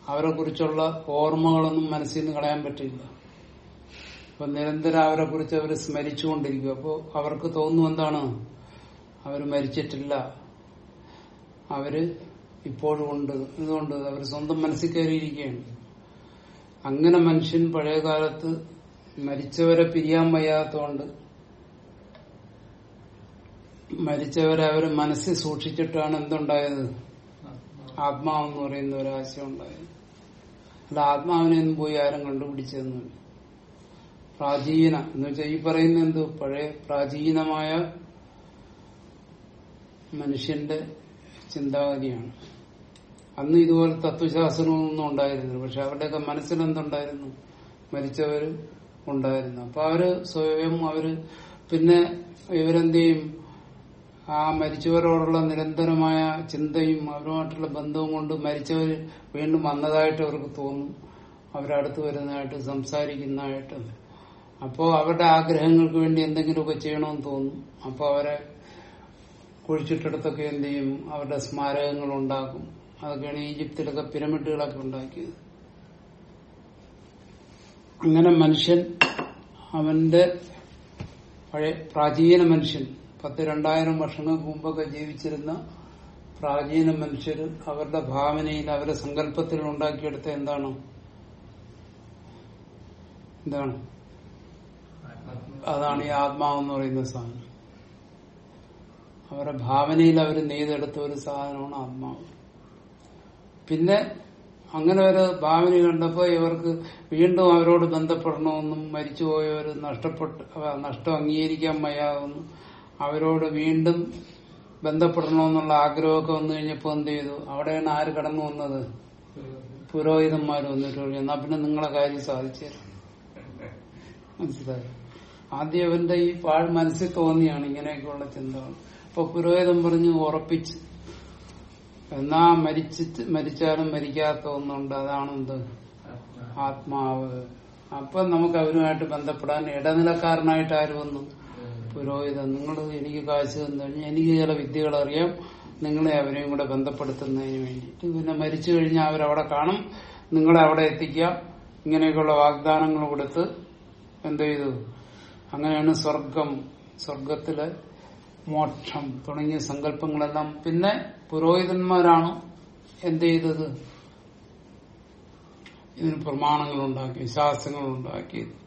അവരെ കുറിച്ചുള്ള ഓർമ്മകളൊന്നും മനസ്സിൽ നിന്ന് കളയാൻ പറ്റില്ല. അപ്പൊ നിരന്തരം അവരെ കുറിച്ച് അവർ സ്മരിച്ചുകൊണ്ടിരിക്കും. അപ്പോൾ അവർക്ക് തോന്നുന്നു എന്താണ്? അവർ മരിച്ചിട്ടില്ല. അവർ ഇപ്പോഴും ഉണ്ട്. ഇതുകൊണ്ട് അവർ സ്വന്തം മനസ്സിൽ കയറിയിരിക്കുകയാണ്. അങ്ങനെ മനുഷ്യൻ പഴയ കാലത്ത് മരിച്ചവരെ പിരിയാൻ വയ്യാത്തതുകൊണ്ട് മരിച്ചവരെ അവർ മനസ്സിൽ സൂക്ഷിച്ചിട്ടാണ് എന്തുണ്ടായത്? ആത്മാവെന്ന് പറയുന്ന ഒരു ആശയം ഉണ്ടായത്. അല്ല ആത്മാവിനെ ഒന്നും പോയി ആരും കണ്ടുപിടിച്ചതൊന്നുമില്ല പ്രാചീന എന്ന് വെച്ചാൽ ഈ പറയുന്ന എന്ത് പഴയ പ്രാചീനമായ മനുഷ്യന്റെ ചിന്താഗതിയാണ്. അന്ന് ഇതുപോലെ തത്വശാസ്ത്രമൊന്നും ഉണ്ടായിരുന്നില്ല. പക്ഷെ അവരുടെയൊക്കെ മനസ്സിലെന്തുണ്ടായിരുന്നു മരിച്ചവർ ഉണ്ടായിരുന്നു. അപ്പൊ അവർ സ്വയം അവർ പിന്നെ ഇവരെന്ത് ചെയ്യും? ആ മരിച്ചവരോടുള്ള നിരന്തരമായ ചിന്തയും അവരുമായിട്ടുള്ള ബന്ധവും കൊണ്ട് മരിച്ചവർ വീണ്ടും വന്നതായിട്ട് അവർക്ക് തോന്നും. അവരടുത്ത് വരുന്നതായിട്ട് സംസാരിക്കുന്നതായിട്ട്. അപ്പോൾ അവരുടെ ആഗ്രഹങ്ങൾക്ക് വേണ്ടി എന്തെങ്കിലുമൊക്കെ ചെയ്യണമെന്ന് തോന്നും. അപ്പോൾ അവരെ കുഴിച്ചിട്ടിടത്തൊക്കെ എന്ത് ചെയ്യും? അവരുടെ സ്മാരകങ്ങൾ ഉണ്ടാക്കും അതൊക്കെയാണ് ഈജിപ്തിലൊക്കെ പിരമിഡുകളൊക്കെ ഉണ്ടാക്കിയത്. അങ്ങനെ മനുഷ്യൻ അവന്റെ പഴയ പ്രാചീന മനുഷ്യൻ പത്ത് രണ്ടായിരം വർഷങ്ങൾക്ക് മുമ്പൊക്കെ ജീവിച്ചിരുന്ന പ്രാചീന മനുഷ്യർ അവരുടെ ഭാവനയിൽ അവരുടെ സങ്കല്പത്തിൽ ഉണ്ടാക്കിയെടുത്ത എന്താണ്? എന്താണ്? അതാണ് ഈ ആത്മാവെന്ന് പറയുന്ന സാധനം. അവരുടെ ഭാവനയിൽ അവർ നെയ്തെടുത്ത ഒരു സാധനമാണ് ആത്മാവ്. പിന്നെ അങ്ങനെ ഒരു ഭാവന കണ്ടപ്പോൾ ഇവർക്ക് വീണ്ടും അവരോട് ബന്ധപ്പെടണമെന്നും മരിച്ചുപോയവർ നഷ്ടപ്പെട്ട് നഷ്ടം അംഗീകരിക്കാൻ വയ്യാതെന്നും അവരോട് വീണ്ടും ബന്ധപ്പെടണമെന്നുള്ള ആഗ്രഹമൊക്കെ വന്നു കഴിഞ്ഞപ്പോ എന്ത് ചെയ്തു? അവിടെയാണ് ആര് കടന്നു വന്നത്? പുരോഹിതന്മാർ വന്നിട്ട് പറഞ്ഞു എന്നാ പിന്നെ നിങ്ങളെ കാര്യം സാധിച്ചു. മനസ്സിലായി? ആദ്യം അവന്റെ ഈ പാഴ് മനസ്സിൽ തോന്നിയാണ് ഇങ്ങനെയൊക്കെയുള്ള ചിന്തകൾ. അപ്പൊ പുരോഹിതം പറഞ്ഞു ഉറപ്പിച്ച്. എന്നാ മരിച്ചിട്ട് മരിച്ചാലും മരിക്കാത്ത ഒന്നുണ്ട് അതാണ് എന്ത്? ആത്മാവ്. അപ്പൊ നമുക്ക് അവരുമായിട്ട് ബന്ധപ്പെടാൻ ഇടനിലക്കാരനായിട്ട് ആര് വന്നു? പുരോഹിതൻ നിങ്ങൾ എനിക്ക് കാശ് തന്നു കഴിഞ്ഞാൽ എനിക്ക് ചില വിദ്യകൾ അറിയാം നിങ്ങളെ അവരെയും കൂടെ ബന്ധപ്പെടുത്തുന്നതിന് വേണ്ടിയിട്ട്. പിന്നെ മരിച്ചു കഴിഞ്ഞാൽ അവരവിടെ കാണും. നിങ്ങളെ അവിടെ എത്തിക്കുക. ഇങ്ങനെയൊക്കെയുള്ള വാഗ്ദാനങ്ങൾ കൊടുത്ത് എന്ത് ചെയ്തു? അങ്ങനെയാണ് സ്വർഗം സ്വർഗത്തിലെ മോക്ഷം തുടങ്ങിയ സങ്കല്പങ്ങളെല്ലാം. പിന്നെ പുരോഹിതന്മാരാണ് എന്ത് ചെയ്തത്? ഇതിന് ശാസ്ത്രങ്ങൾ ഉണ്ടാക്കിയത്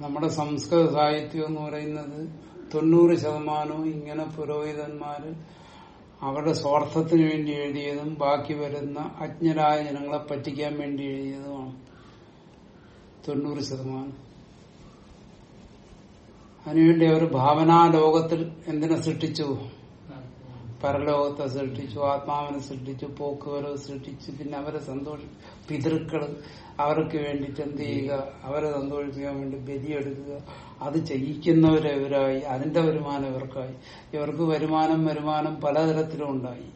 നമ്മുടെ സംസ്കൃത സാഹിത്യം എന്ന് പറയുന്നത് തൊണ്ണൂറ് ശതമാനവും ഇങ്ങനെ പുരോഹിതന്മാര് അവരുടെ സ്വാർത്ഥത്തിന് വേണ്ടി എഴുതിയതും ബാക്കി വരുന്ന അജ്ഞരായ ജനങ്ങളെ പറ്റിക്കാൻ വേണ്ടി എഴുതിയതുമാണ്. തൊണ്ണൂറ് ശതമാനം. അതിനുവേണ്ടി അവർ ഭാവനാ ലോകത്തിൽ എന്തിനെ സൃഷ്ടിച്ചു? പരലോകത്തെ സൃഷ്ടിച്ചു ആത്മാവിനെ സൃഷ്ടിച്ചു പോക്കുവരവ് സൃഷ്ടിച്ചു പിന്നെ അവരെ സന്തോഷി പിതൃക്കൾ അവർക്ക് വേണ്ടിയിട്ട് എന്ത് ചെയ്യുക? അവരെ സന്തോഷിപ്പിക്കാൻ വേണ്ടി ബലിയെടുക്കുക അത് ചെയ്യിക്കുന്നവരെ ഇവരായി അതിന്റെ വരുമാനം ഇവർക്കായി. ഇവർക്ക് വരുമാനം വരുമാനം പലതരത്തിലും ഉണ്ടായി.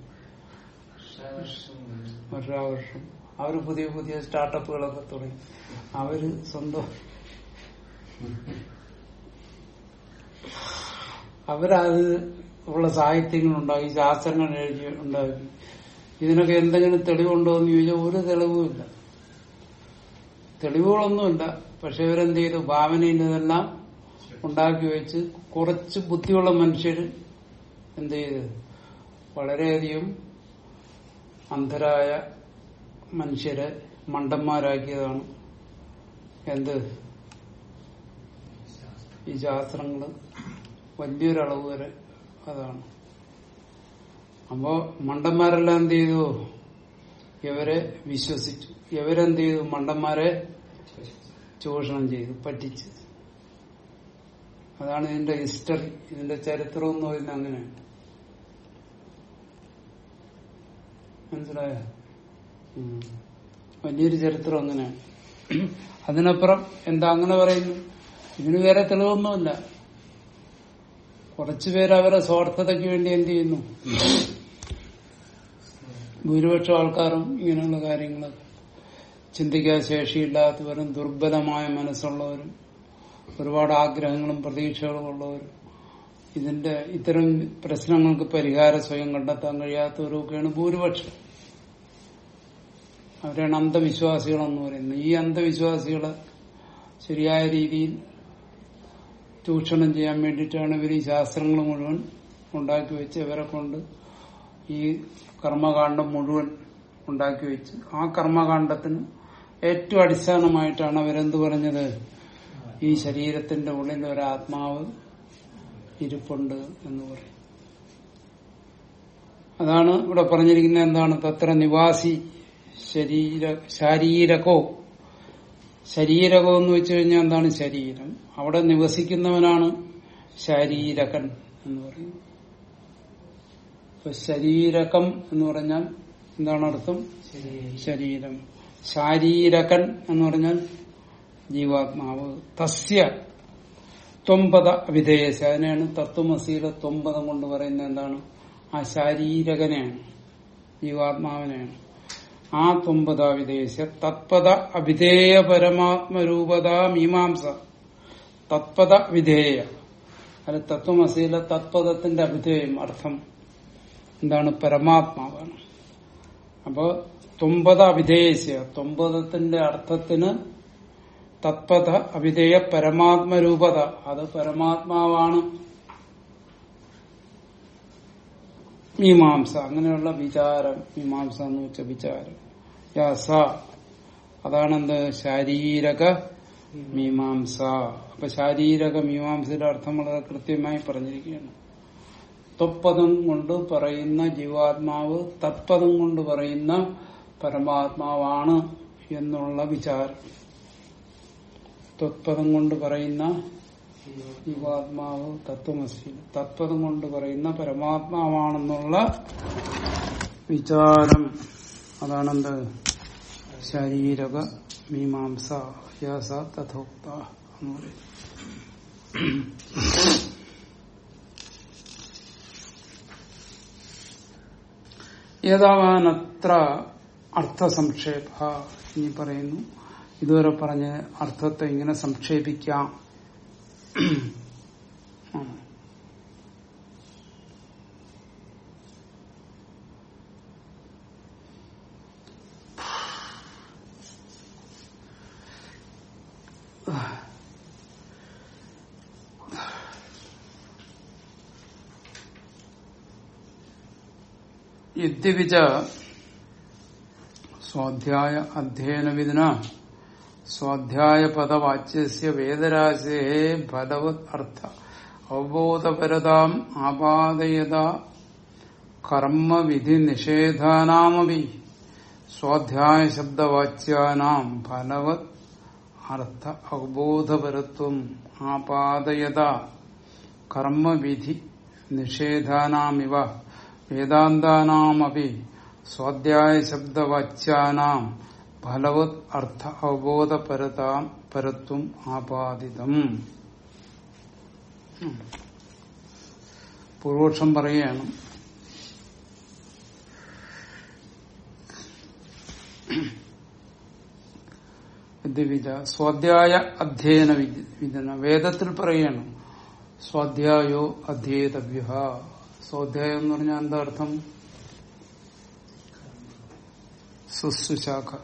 വർഷാവർഷം. അവർ പുതിയ പുതിയ സ്റ്റാർട്ടപ്പുകളൊക്കെ തുടങ്ങി. അവർ സ്വന്തം അവരത് ഉള്ള സാഹിത്യങ്ങൾ ഉണ്ടാക്കി ശാസ്ത്രങ്ങൾ എഴുതി ഉണ്ടാക്കി ഇതിനൊക്കെ എന്തെങ്കിലും തെളിവുണ്ടോ എന്ന് ചോദിച്ചാൽ ഒരു തെളിവുമില്ല തെളിവുകളൊന്നുമില്ല. പക്ഷെ ഇവരെന്ത് ചെയ്തു? ഭാവനയിൽ ഇതെല്ലാം ഉണ്ടാക്കി വെച്ച് കുറച്ച് ബുദ്ധിയുള്ള മനുഷ്യർ എന്ത് ചെയ്ത്? വളരെയധികം അന്ധരായ മനുഷ്യരെ മണ്ടന്മാരാക്കിയതാണ്. എന്ത്? ഈ ശാസ്ത്രങ്ങൾ. വലിയൊരളവ് വരെ അതാണ്. അപ്പോ മണ്ടന്മാരെല്ലാം എന്ത് ചെയ്തു? ഇവരെ വിശ്വസിച്ചു. ഇവരെന്ത് ചെയ്തു? മണ്ടന്മാരെ ചൂഷണം ചെയ്തു പറ്റിച്ചു. അതാണ് ഇതിന്റെ ഹിസ്റ്ററി ഇതിന്റെ ചരിത്രം എന്ന് പറയുന്നത് അങ്ങനെയാണ് മനസിലായ വലിയൊരു ചരിത്രം അങ്ങനെയാണ്. അതിനപ്പുറം എന്താ അങ്ങനെ പറയുന്നു? ഇതിന് വേറെ തെളിവൊന്നുമില്ല. കുറച്ചുപേര് അവരെ സ്വാർത്ഥതയ്ക്ക് വേണ്ടി എന്ത് ചെയ്യുന്നു? ഭൂരിപക്ഷം ആൾക്കാരും ഇങ്ങനെയുള്ള കാര്യങ്ങൾ ചിന്തിക്കാൻ ശേഷിയില്ലാത്തവരും ദുർബലമായ മനസ്സുള്ളവരും ഒരുപാട് ആഗ്രഹങ്ങളും പ്രതീക്ഷകളും ഉള്ളവരും. ഇതിന്റെ ഇത്തരം പ്രശ്നങ്ങൾക്ക് പരിഹാര സ്വയം കണ്ടെത്താൻ കഴിയാത്തവരൊക്കെയാണ് ഭൂരിപക്ഷം. അവരാണ് അന്ധവിശ്വാസികളെന്ന് പറയുന്നത്. ഈ അന്ധവിശ്വാസികളെ ശരിയായ രീതിയിൽ ചൂഷണം ചെയ്യാൻ വേണ്ടിയിട്ടാണ് ഇവർ ഈ ശാസ്ത്രങ്ങൾ മുഴുവൻ ഉണ്ടാക്കി വെച്ച് ഇവരെ കൊണ്ട് ഈ കർമ്മകാന്ഡം മുഴുവൻ ഉണ്ടാക്കി വെച്ച്. ആ കർമ്മകാന്ഡത്തിന് ഏറ്റവും അടിസ്ഥാനമായിട്ടാണ് അവരെന്ത് പറഞ്ഞത്? ഈ ശരീരത്തിന്റെ ഉള്ളിൽ ഒരാത്മാവ് ഇരിപ്പുണ്ട് എന്ന് പറയും. അതാണ് ഇവിടെ പറഞ്ഞിരിക്കുന്നത് എന്താണ്? തത്ര നിവാസി ശരീര ശാരീരകോ ശരീരകോ എന്ന് വെച്ചു കഴിഞ്ഞാൽ എന്താണ് ശരീരം? അവിടെ നിവസിക്കുന്നവനാണ് ശരീരകൻ എന്ന് പറയുന്നത്. ഇപ്പൊ ശരീരകം എന്ന് പറഞ്ഞാൽ എന്താണ് അർത്ഥം? ശരീരം. ശാരീരകൻ എന്ന് പറഞ്ഞാൽ ജീവാത്മാവ്. തസ്യ ത്വമ്പത വിധേയസ. അതിനെയാണ് തത്വമസിയിലെ ത്വമ്പതം കൊണ്ട് പറയുന്നത് എന്താണ്? ആ ശാരീരകനെയാണ്. ജീവാത്മാവിനെയാണ്. ആ ത്വമ്പത വിദേശ തത്പത അവിധേയ പരമാത്മരൂപത മീമാംസ. തത്പത വിധേയ. അല്ല തത്വമസിയിലെ തത്പദത്തിന്റെ അഭിധേയം അർത്ഥം എന്താണ്? പരമാത്മാവാണ്. അപ്പോ ത്വമ്പത അവിധേയസ്യ. ത്വമ്പതത്തിന്റെ അർത്ഥത്തിന് തത്പത അവിധേയ പരമാത്മരൂപത. അത് പരമാത്മാവാണ്. മീമാംസ. അങ്ങനെയുള്ള വിചാരം. മീമാംസ എന്ന് വെച്ച വിചാരം. യാസ അതാണെന്ത്? ശാരീരക മീമാംസ. അപ്പൊ ശാരീരക മീമാംസയുടെ അർത്ഥം വളരെ കൃത്യമായി പറഞ്ഞിരിക്കുകയാണ്. തൊപ്പദം കൊണ്ട് പറയുന്ന ജീവാത്മാവ് തത്പദം കൊണ്ട് പറയുന്ന പരമാത്മാവാണ് എന്നുള്ള വിചാരം. ത്വത്പദം കൊണ്ട് പറയുന്ന ജീവാത്മാവ് തത്വമസി തത്പദം കൊണ്ട് പറയുന്ന പരമാത്മാവാണെന്നുള്ള വിചാരം. അതാണെന്ത്? ശാരീരക മീമാംസ യാസ തഥോക്ത എന്ന് പറയും ഏതാവാനത്ര ഇനി പറയുന്നു. ഇതുവരെ പറഞ്ഞ അർത്ഥത്തെ ഇങ്ങനെ സംക്ഷേപിക്കാം. യദ്യപിച്ച സ്വാധ്യായ അധ്യയനവിധന സ്വാധ്യായ പദവാച്യസ്യ വേദരാശേ ഫലവത് അർത്ഥ. അവബോധപരതാം ആപാദയത കർമ്മവിധി നിഷേധാനാമപി സ്വാധ്യായ ശബ്ദവാച്യാനാം ഫലവത് അർത്ഥ അവബോധപരത്വം ആപാദയത കർമ്മവിധി നിഷേധാനാമിവ വേദാന്താനാമപി സ്വാധ്യായ ശബ്ദവാച്യാനാം ഫലവത് അർത്ഥ അവബോധപരതാം പരത്വം ആപാദിതം പൂർവക്ഷം പറയുകയാണ്. വിദ്യവിജ സ്വാധ്യായ അധ്യയന വിധന വേദത്തിൽ പറയണം സ്വാധ്യായോ അധ്യേതവ്യ സ്വാധ്യായം എന്ന് പറഞ്ഞാൽ എന്താ അർത്ഥം? സുശുശാഖ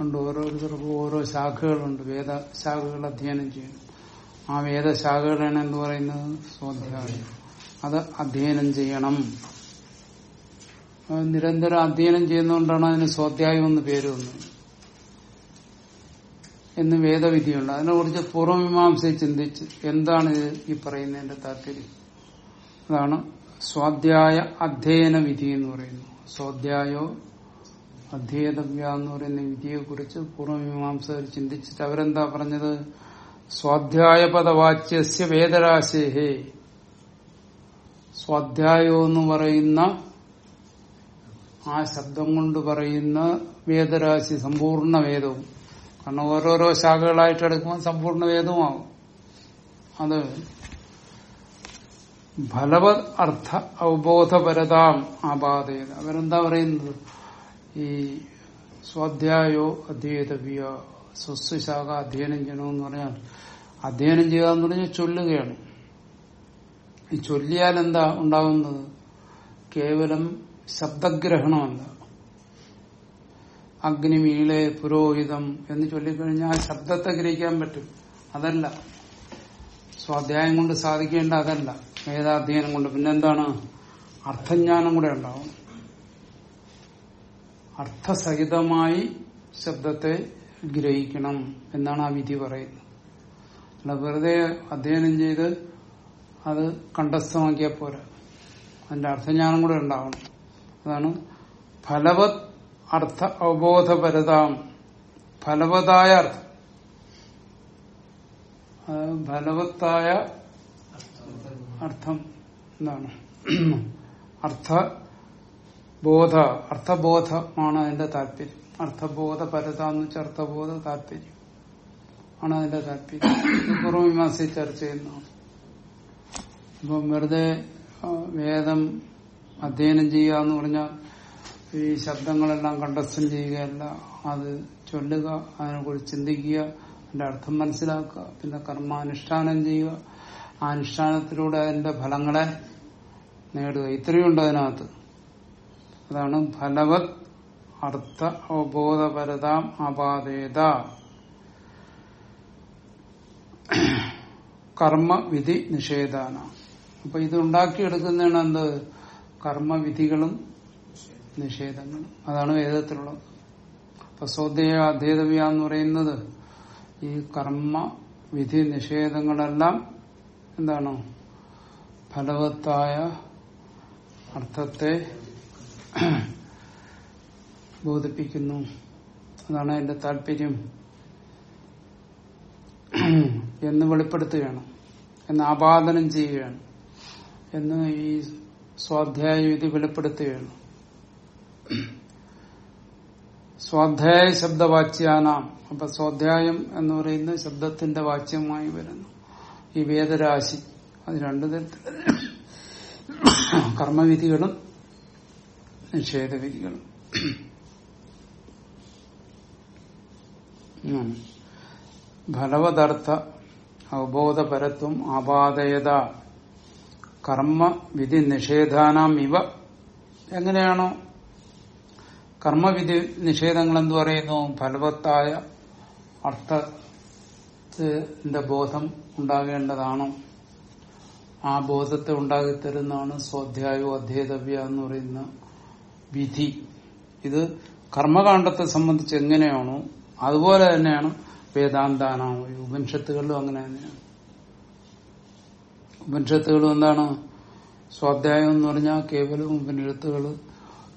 പണ്ട് ഓരോരുത്തർക്കും ഓരോ ശാഖകളുണ്ട്. വേദ ശാഖകൾ അധ്യയനം ചെയ്യണം ആ വേദശാഖകളാണ് എന്ന് പറയുന്നത്? സ്വാധ്യായം. അത് അധ്യയനം ചെയ്യണം. നിരന്തരം അധ്യയനം ചെയ്യുന്നതുകൊണ്ടാണ് അതിന് സ്വാധ്യായം എന്ന് പേര് വന്നത്. എന്ന് വേദവിധിയുണ്ട്. അതിനെ കുറിച്ച് പൂർവമീമാംസയെ ചിന്തിച്ച് എന്താണ് ഈ പറയുന്നതിന്റെ താല്പര്യം? അതാണ് സ്വാധ്യായ അധ്യയന വിധി എന്ന് പറയുന്നു സ്വാധ്യായോ അധ്യേതവ്യ എന്ന് പറയുന്ന വിധിയെ കുറിച്ച് പൂർവമീമാംസകർ ചിന്തിച്ചിട്ട് അവരെന്താ പറഞ്ഞത്? സ്വാധ്യായ പദവാച്യസ്യ വേദരാശേഹേ. സ്വാധ്യായോ എന്ന് പറയുന്ന ആ ശബ്ദം കൊണ്ട് പറയുന്ന വേദരാശി സമ്പൂർണ വേദവും. കാരണം ഓരോരോ ശാഖകളായിട്ട് എടുക്കുമ്പോൾ സമ്പൂർണ വേദവുമാകും അത് ഫലവത് അർത്ഥ അവബോധപരതാം ആപാതയത് അവരെന്താ പറയുന്നത്? ഈ സ്വാധ്യായോ അധ്യേതവ്യ സ്വസ്വശാഖ അധ്യയനം ചെയ്യണമെന്ന് പറഞ്ഞാൽ അധ്യയനം ചെയ്യുക എന്ന് പറഞ്ഞാൽ ചൊല്ലുകയാണ്. ഈ ചൊല്ലിയാൽ എന്താ ഉണ്ടാകുന്നത് കേവലം ശബ്ദഗ്രഹണമല്ല. അഗ്നിമീളെ പുരോഹിതം എന്ന് ചൊല്ലിക്കഴിഞ്ഞാൽ ശബ്ദത്തെ ഗ്രഹിക്കാൻ പറ്റും. അതല്ല. സ്വാധ്യായം കൊണ്ട് സാധിക്കേണ്ട അതല്ല. വേദാധ്യയനം കൊണ്ട് പിന്നെന്താണ്? അർത്ഥജ്ഞാനം കൂടെ ഉണ്ടാവും. അർത്ഥസഹിതമായി ശബ്ദത്തെ ഗ്രഹിക്കണം എന്നാണ് ആ വിധി പറയുന്നത്. അല്ല വെറുതെ അധ്യയനം ചെയ്ത് അത് കണ്ടസ്ഥമാക്കിയാൽ പോരാ. അതിന്റെ അർത്ഥജ്ഞാനം കൂടെ ഉണ്ടാവണം അതാണ് ഫലവത് അർത്ഥ അവബോധപരതാം. ഫലവതായ അർത്ഥം. ഫലവത്തായ അർത്ഥം എന്താണ്? അർത്ഥ ബോധ അർത്ഥബോധമാണ് അതിന്റെ താല്പര്യം. അർത്ഥബോധപരത എന്ന് വെച്ചാൽ അർത്ഥബോധ താല്പര്യം ആണ് അതിന്റെ താല്പര്യം. പൂർവമീമാസ ചർച്ച ചെയ്യുന്നതാണ്. അപ്പം വെറുതെ വേദം അധ്യയനം ചെയ്യുക എന്ന് പറഞ്ഞാൽ ഈ ശബ്ദങ്ങളെല്ലാം കണ്ടസ്റ്റം ചെയ്യുകയല്ല. അത് ചൊല്ലുക അതിനെക്കുറിച്ച് ചിന്തിക്കുക അതിന്റെ അർത്ഥം മനസ്സിലാക്കുക പിന്നെ കർമാനുഷ്ഠാനം ചെയ്യുക ആ അനുഷ്ഠാനത്തിലൂടെ അതിന്റെ ഫലങ്ങളെ നേടുക. ഇത്രയുണ്ട് അതിനകത്ത്. അതാണ് ഫലവത് അർത്ഥ അവബോധപരതാം അപാദേത. കർമ്മവിധി നിഷേധാന. അപ്പൊ ഇത് ഉണ്ടാക്കിയെടുക്കുന്നതാണ് എന്ത്? കർമ്മവിധികളും നിഷേധങ്ങളും. അതാണ് വേദത്തിലുള്ളത്. അപ്പൊ സ്വദേയ അധ്യേതവ്യ എന്ന് പറയുന്നത് ഈ കർമ്മ വിധി നിഷേധങ്ങളെല്ലാം എന്താണ്? ഫലവത്തായ അർത്ഥത്തെ ബോധിപ്പിക്കുന്നു. അതാണ് എന്റെ താല്പര്യം. എന്ന് വെളിപ്പെടുത്തുകയാണ്. എന്ന് ആപാദനം ചെയ്യുകയാണ്. എന്ന് ഈ സ്വാധ്യായ വിധി വെളിപ്പെടുത്തുകയാണ്. സ്വാധ്യായ ശബ്ദവാച്യാനാം. അപ്പൊ സ്വാധ്യായം എന്ന് പറയുന്ന ശബ്ദത്തിന്റെ വാച്യമായി വരുന്നു. ഈ വേദരാശി. അത് രണ്ടു തരത്തിൽ കർമ്മവിധികളും നിഷേധവിധികളും. ഫലവതർത്ഥ അവബോധപരത്വം ആപാദയത കർമ്മവിധി നിഷേധാനാം ഇവ. എങ്ങനെയാണോ? കർമ്മവിധി നിഷേധങ്ങൾ എന്ന് പറയുന്നു? ഫലവത്തായ അർത്ഥത്തിന്റെ ബോധം ഉണ്ടാകേണ്ടതാണോ? ആ ബോധത്തെ ഉണ്ടാക്കിത്തരുന്നതാണ് സ്വാധ്യായോ അധ്യേതവ്യ എന്ന് പറയുന്ന വിധി. ഇത് കർമ്മകാണ്ഡത്തെ സംബന്ധിച്ച് എങ്ങനെയാണോ അതുപോലെ തന്നെയാണ് വേദാന്താനാമോ ഉപനിഷത്തുകളിലും അങ്ങനെ തന്നെയാണ്. ഉപനിഷത്തുകളും എന്താണ്? സ്വാധ്യായം എന്ന് പറഞ്ഞാൽ കേവലം ഉപനിഷത്തുകൾ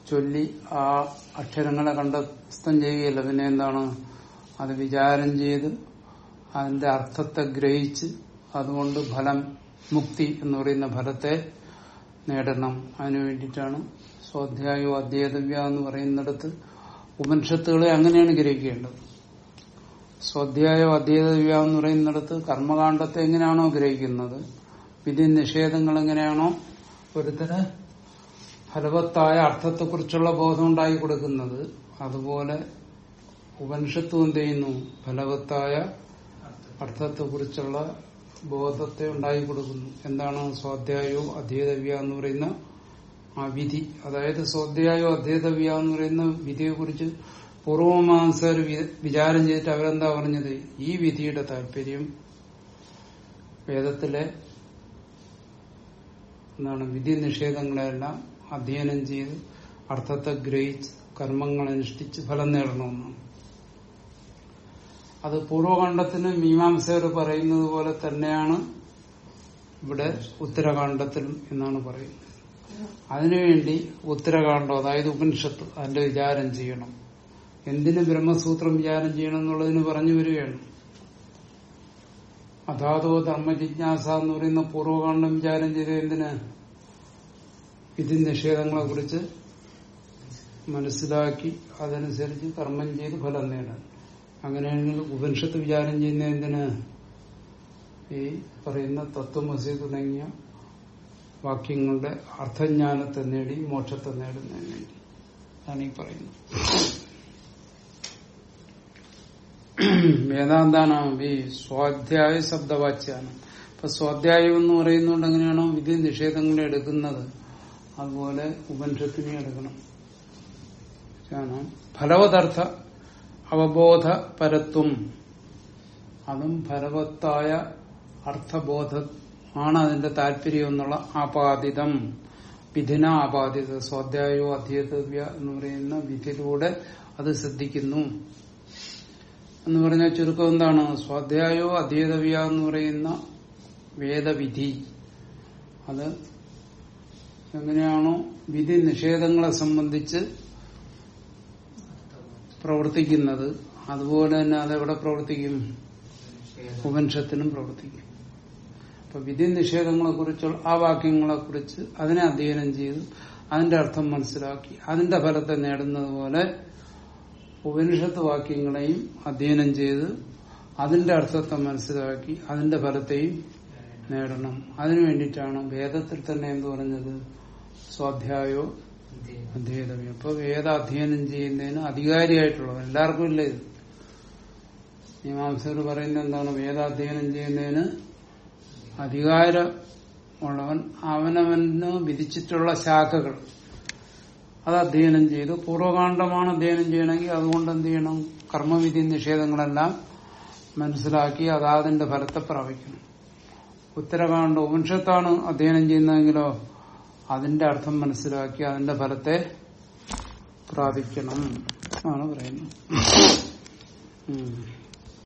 ചൊല്ലി ആ അക്ഷരങ്ങളെ കണ്ടസ്ഥം ചെയ്യുകയില്ല. പിന്നെ എന്താണ്? അത് വിചാരം ചെയ്ത് അതിന്റെ അർത്ഥത്തെ ഗ്രഹിച്ച് അതുകൊണ്ട് ഫലം മുക്തി എന്ന് പറയുന്ന ഫലത്തെ നേടണം. അതിനു വേണ്ടിയിട്ടാണ് സ്വാധ്യായോ അധ്യേതവ്യ എന്ന് പറയുന്നിടത്ത് ഉപനിഷത്തുകളെ അങ്ങനെയാണ് ഗ്രഹിക്കേണ്ടത്. സ്വാധ്യായോ അധ്യേതവ്യ എന്ന് പറയുന്നിടത്ത് കർമ്മകാണ്ഡത്തെ എങ്ങനെയാണോ ഗ്രഹിക്കുന്നത്? വിധി നിഷേധങ്ങൾ എങ്ങനെയാണോ ഒരുത്തിന് ഫലവത്തായ അർത്ഥത്തെക്കുറിച്ചുള്ള ബോധം ഉണ്ടായി കൊടുക്കുന്നത്. അതുപോലെ ഉപനിഷത്വം എന്ത് ചെയ്യുന്നു? ഫലവത്തായ അർത്ഥത്തെക്കുറിച്ചുള്ള ബോധത്തെ ഉണ്ടായി കൊടുക്കുന്നു എന്താണ് സ്വാധ്യായോ അധ്യേതവ്യ എന്ന് പറയുന്ന ആ വിധി. അതായത് സ്വാധ്യായോ അധ്യേതവ്യ എന്ന് പറയുന്ന വിധിയെ കുറിച്ച് പൂർവമാംസർ വിചാരം ചെയ്തിട്ട് അവരെന്താ പറഞ്ഞത്? ഈ വിധിയുടെ താല്പര്യം വേദത്തിലെ എന്താണ് വിധി നിഷേധങ്ങളെല്ലാം അധ്യയനം ചെയ്ത് അർത്ഥത്തെ ഗ്രഹിച്ച് കർമ്മങ്ങൾ അനുഷ്ഠിച്ച് ഫലം നേടണമെന്നാണ്. അത് പൂർവകാണ്ഡത്തിന് മീമാംസകർ പറയുന്നത് പോലെ തന്നെയാണ് ഇവിടെ ഉത്തരകാണ്ഡത്തിലും എന്നാണ് പറയുന്നത്. അതിനുവേണ്ടി ഉത്തരകാണ്ഡം അതായത് ഉപനിഷത്ത് അതിന്റെ വിചാരം ചെയ്യണം. എന്തിനു ബ്രഹ്മസൂത്രം വിചാരം ചെയ്യണം എന്നുള്ളതിന് പറഞ്ഞു വരികയാണ്. അതാതോ ധർമ്മജിജ്ഞാസ എന്ന് പറയുന്ന പൂർവകാന്ഡം വിചാരം ചെയ്ത് എന്തിന്? വിധി നിഷേധങ്ങളെ കുറിച്ച് മനസ്സിലാക്കി അതനുസരിച്ച് കർമ്മം ചെയ്ത് ഫലം നേടാൻ. അങ്ങനെയാണെങ്കിൽ ഉപനിഷത്ത് വിചാരം ചെയ്യുന്ന എന്തിന്? ഈ പറയുന്ന തത്വമസി തുടങ്ങിയ വാക്യങ്ങളുടെ അർത്ഥജ്ഞാനത്തെ നേടി മോക്ഷത്തെ നേടുന്നതിന് വേണ്ടി. അതാണ് ഈ പറയുന്നത്. വേദാന്താണ് ഈ സ്വാധ്യായ ശബ്ദവാച്യാണ്? അപ്പൊ സ്വാധ്യായം എന്ന് പറയുന്നതുകൊണ്ട് എങ്ങനെയാണോ വിധി നിഷേധങ്ങളെ എടുക്കുന്നത് അതുപോലെ ഉപനിഷത്തിനെ എടുക്കണം. ഫലവതർത്ഥ അവബോധ പരത്വം അതും ഫലവത്തായ അർത്ഥബോധ ആണ് അതിന്റെ താല്പര്യം എന്നുള്ള ആപാദിതം. വിധിന ആപാദിത സ്വാധ്യായോ അധ്യതവ്യ എന്ന് പറയുന്ന വിധിയിലൂടെ അത് ശ്രദ്ധിക്കുന്നു. എന്ന് പറഞ്ഞാൽ ചുരുക്കം എന്താണ്? സ്വാധ്യായോ അധ്യതവ്യ എന്ന് പറയുന്ന വേദവിധി. അത് എങ്ങനെയാണോ വിധി നിഷേധങ്ങളെ സംബന്ധിച്ച് പ്രവർത്തിക്കുന്നത് അതുപോലെ തന്നെ അതെവിടെ പ്രവർത്തിക്കും? ഉപനിഷത്തിനും പ്രവർത്തിക്കും. അപ്പൊ വിധി നിഷേധങ്ങളെ കുറിച്ചുള്ള ആ വാക്യങ്ങളെ കുറിച്ച് അതിനെ അധ്യയനം ചെയ്ത് അതിന്റെ അർത്ഥം മനസ്സിലാക്കി അതിന്റെ ഫലത്തെ നേടുന്നത് പോലെ ഉപനിഷത്ത് വാക്യങ്ങളെയും അധ്യയനം ചെയ്ത് അതിന്റെ അർത്ഥത്തെ മനസ്സിലാക്കി അതിന്റെ ഫലത്തെയും നേടണം. അതിനു വേണ്ടിയിട്ടാണ് വേദത്തിൽ തന്നെ എന്ത് പറഞ്ഞത്? സ്വാധ്യായോ അധ്യയതവ്യം അപ്പൊ വേദ അധ്യയനം ചെയ്യുന്നതിന് അധികാരിയായിട്ടുള്ളവർ? എല്ലാവർക്കും ഇല്ല ഇത്. മീമാംസകർ പറയുന്നത് എന്താണ്? വേദാധ്യയനം ചെയ്യുന്നതിന് അധികാരമുള്ളവൻ അവനവന് വിധിച്ചിട്ടുള്ള ശാഖകൾ. അത് അധ്യയനം ചെയ്ത്. പൂർവകാന്ഡമാണ് അധ്യയനം ചെയ്യണമെങ്കിൽ അതുകൊണ്ട് എന്ത് ചെയ്യണം? കർമ്മവിധി നിഷേധങ്ങളെല്ലാം മനസ്സിലാക്കി അതാതിന്റെ ഫലത്തെ പ്രാപിക്കണം. ഉത്തരകാണ്ഡ ഉപനിഷത്താണ് അധ്യയനം ചെയ്യുന്നതെങ്കിലോ അതിന്റെ അർത്ഥം മനസ്സിലാക്കി അതിന്റെ ഫലത്തെ പ്രാപിക്കണം എന്നാണ് പറയുന്നത്.